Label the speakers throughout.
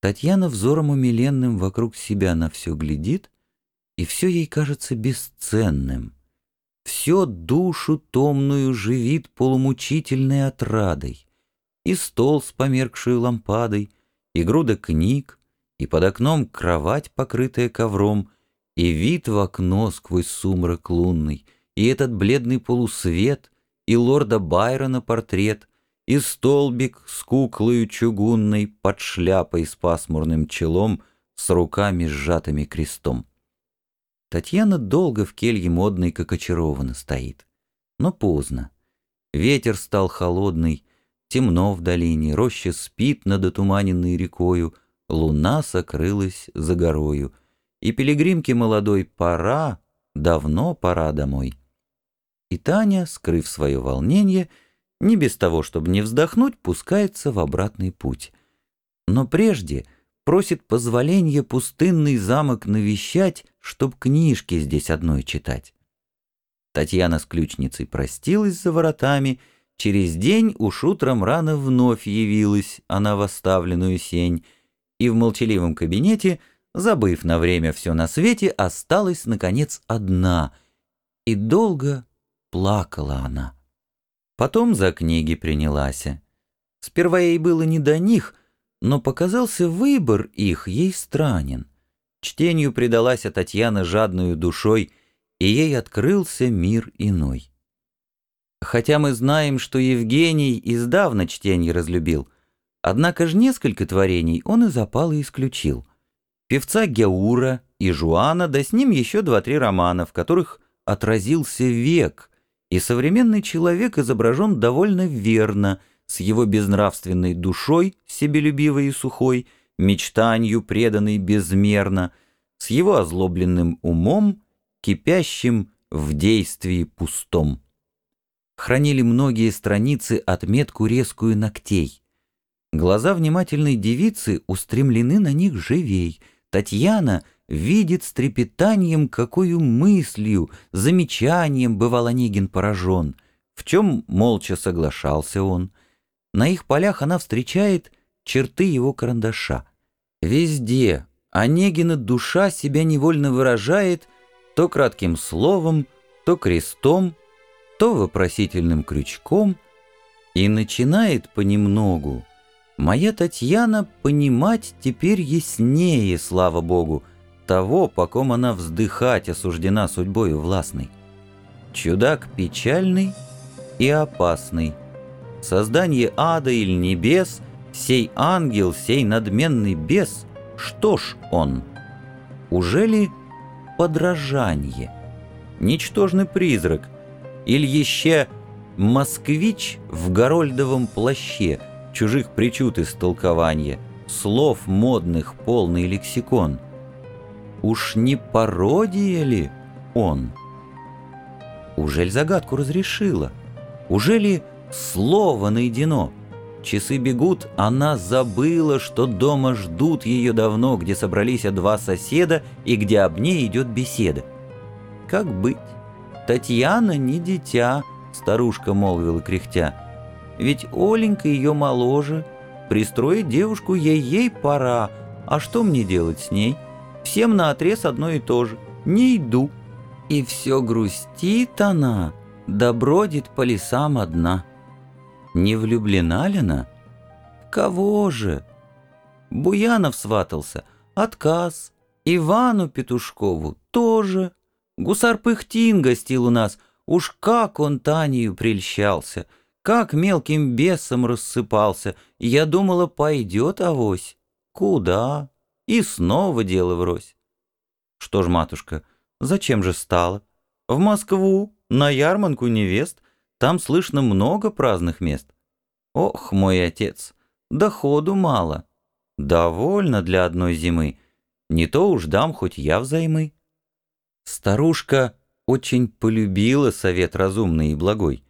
Speaker 1: Татьяна взором умиленным вокруг себя на все глядит, и все ей кажется бесценным. Все душу томную живит полумучительной отрадой. И стол с померкшей лампадой, и груда книг, и под окном кровать, покрытая ковром, и вид в окно сквозь сумрак лунный, и этот бледный полусвет, и лорда Байрона портрет, и столбик с куклою чугунной под шляпой с пасмурным челом, с руками сжатыми крестом. Татьяна долго в келье модной, как очарована, стоит. Но поздно. Ветер стал холодный, темно в долине, роща спит над отуманенной рекою, луна сокрылась за горою, и пилигримке молодой пора, давно пора домой. И Таня, скрыв свое волнение, — не без того, чтобы не вздохнуть, пускается в обратный путь. Но прежде просит позволения пустынный замок навещать, чтоб книжки здесь одной читать. Татьяна с ключницей простилась за воротами, через день уж утром рано вновь явилась она в оставленную сень, и в молчаливом кабинете, забыв на время все на свете, осталась, наконец, одна, и долго плакала она. Потом за книги принялась. Сперва ей было не до них, но показался выбор их ей странен. Чтению предалась Татьяна жадную душой, и ей открылся мир иной. Хотя мы знаем, что Евгений издавна чтение разлюбил, однако ж несколько творений он и запал и исключил. Певца Геура и Жуана, да с ним еще два-три романа, в которых отразился век, и современный человек изображен довольно верно, с его безнравственной душой, себелюбивой и сухой, мечтанию преданной безмерно, с его озлобленным умом, кипящим в действии пустом. Хранили многие страницы отметку резкую ногтей. Глаза внимательной девицы устремлены на них живей. Татьяна — видит с трепетанием, какую мыслью, замечанием бывал Онегин поражен, в чем молча соглашался он. На их полях она встречает черты его карандаша. Везде Онегина душа себя невольно выражает то кратким словом, то крестом, то вопросительным крючком, и начинает понемногу моя Татьяна понимать теперь яснее, слава Богу, того, по ком она вздыхать осуждена судьбою властной. Чудак печальный и опасный. Создание ада или небес, сей ангел, сей надменный бес, что ж он? Уже ли подражание? Ничтожный призрак? Или еще москвич в горольдовом плаще, чужих причуд истолкования, слов модных полный лексикон — Уж не пародия ли он? Ужель загадку разрешила? Ужели слово найдено? Часы бегут, она забыла, что дома ждут ее давно, где собрались два соседа и где об ней идет беседа. Как быть? Татьяна не дитя, старушка молвила кряхтя. Ведь Оленька ее моложе, пристроить девушку ей-ей пора, а что мне делать с ней?» Всем на отрез одно и то же. Не иду. И все грустит она, да бродит по лесам одна. Не влюблена ли она? Кого же? Буянов сватался. Отказ. Ивану Петушкову тоже. Гусар Пыхтин гостил у нас. Уж как он Танею прельщался, как мелким бесом рассыпался. Я думала, пойдет авось. Куда? И снова дело врозь. Что ж, матушка, зачем же стало? В Москву, на ярманку невест, там слышно много праздных мест. Ох, мой отец, доходу мало. Довольно для одной зимы. Не то уж дам хоть я взаймы. Старушка очень полюбила совет разумный и благой.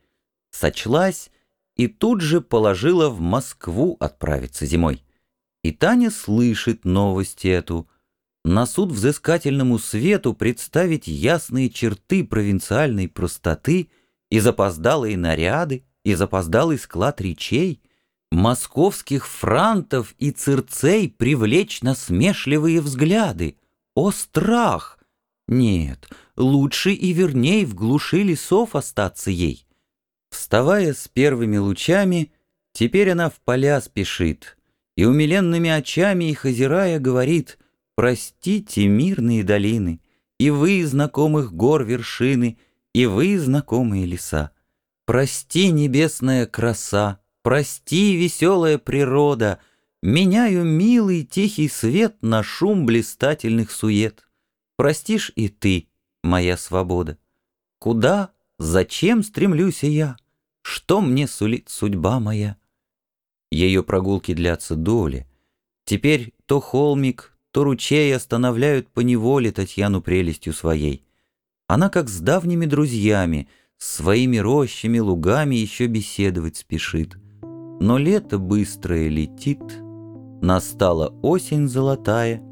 Speaker 1: Сочлась и тут же положила в Москву отправиться зимой. И Таня слышит новость эту. На суд взыскательному свету представить ясные черты провинциальной простоты и запоздалые наряды, и запоздалый склад речей, Московских франтов и цирцей привлечь насмешливые взгляды. О, страх! Нет, лучше и верней в глуши лесов остаться ей. Вставая с первыми лучами, теперь она в поля спешит, и умиленными очами их озирая говорит «Простите, мирные долины, и вы, знакомых гор вершины, и вы, знакомые леса. Прости, небесная краса, прости, веселая природа, меняю милый тихий свет на шум блистательных сует. Простишь и ты, моя свобода. Куда, зачем стремлюсь я? Что мне сулит судьба моя? Ее прогулки длятся доли. Теперь то холмик, то ручей останавливают по неволе Татьяну прелестью своей. Она, как с давними друзьями, своими рощами, лугами еще беседовать спешит. Но лето быстрое летит, настала осень золотая —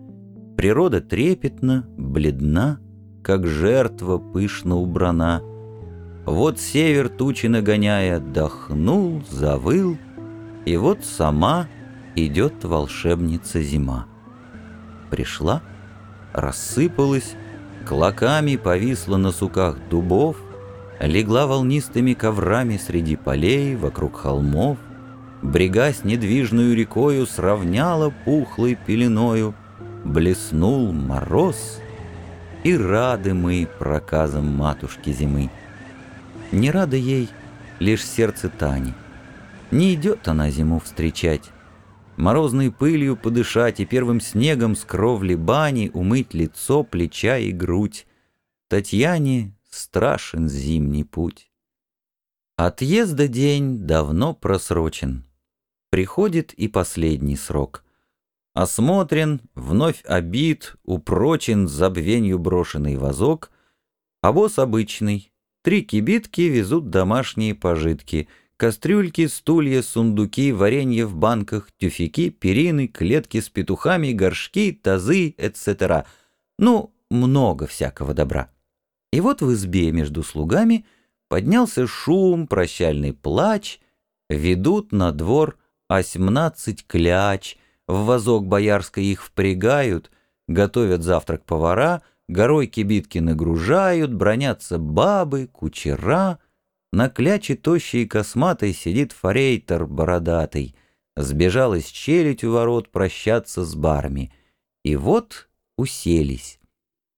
Speaker 1: Природа трепетна, бледна, Как жертва пышно убрана. Вот север тучи нагоняя Дохнул, завыл, И вот сама Идет волшебница зима. Пришла, рассыпалась, Клоками повисла на суках дубов, Легла волнистыми коврами Среди полей, вокруг холмов, Брега с недвижную рекою Сравняла пухлой пеленою — блеснул мороз, И рады мы проказам матушки зимы. Не рада ей лишь сердце Тани. Не идет она зиму встречать, Морозной пылью подышать И первым снегом с кровли бани Умыть лицо, плеча и грудь. Татьяне страшен зимний путь. Отъезда день давно просрочен. Приходит и последний срок — Осмотрен, вновь обид, упрочен забвенью брошенный вазок, а воз обычный. Три кибитки везут домашние пожитки, кастрюльки, стулья, сундуки, варенье в банках, тюфяки, перины, клетки с петухами, горшки, тазы, etc. Ну, много всякого добра. И вот в избе между слугами поднялся шум, прощальный плач, ведут на двор осьмнадцать кляч — в вазок боярской их впрягают, готовят завтрак повара, горой кибитки нагружают, бронятся бабы, кучера. На кляче тощей и косматой сидит форейтер бородатый, сбежал из челядь у ворот прощаться с барми. И вот уселись,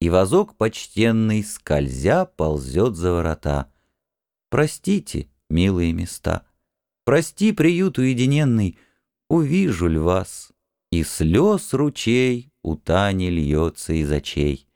Speaker 1: и вазок почтенный, скользя, ползет за ворота. Простите, милые места, прости, приют уединенный, увижу ль вас, и слез ручей у Тани льется из очей.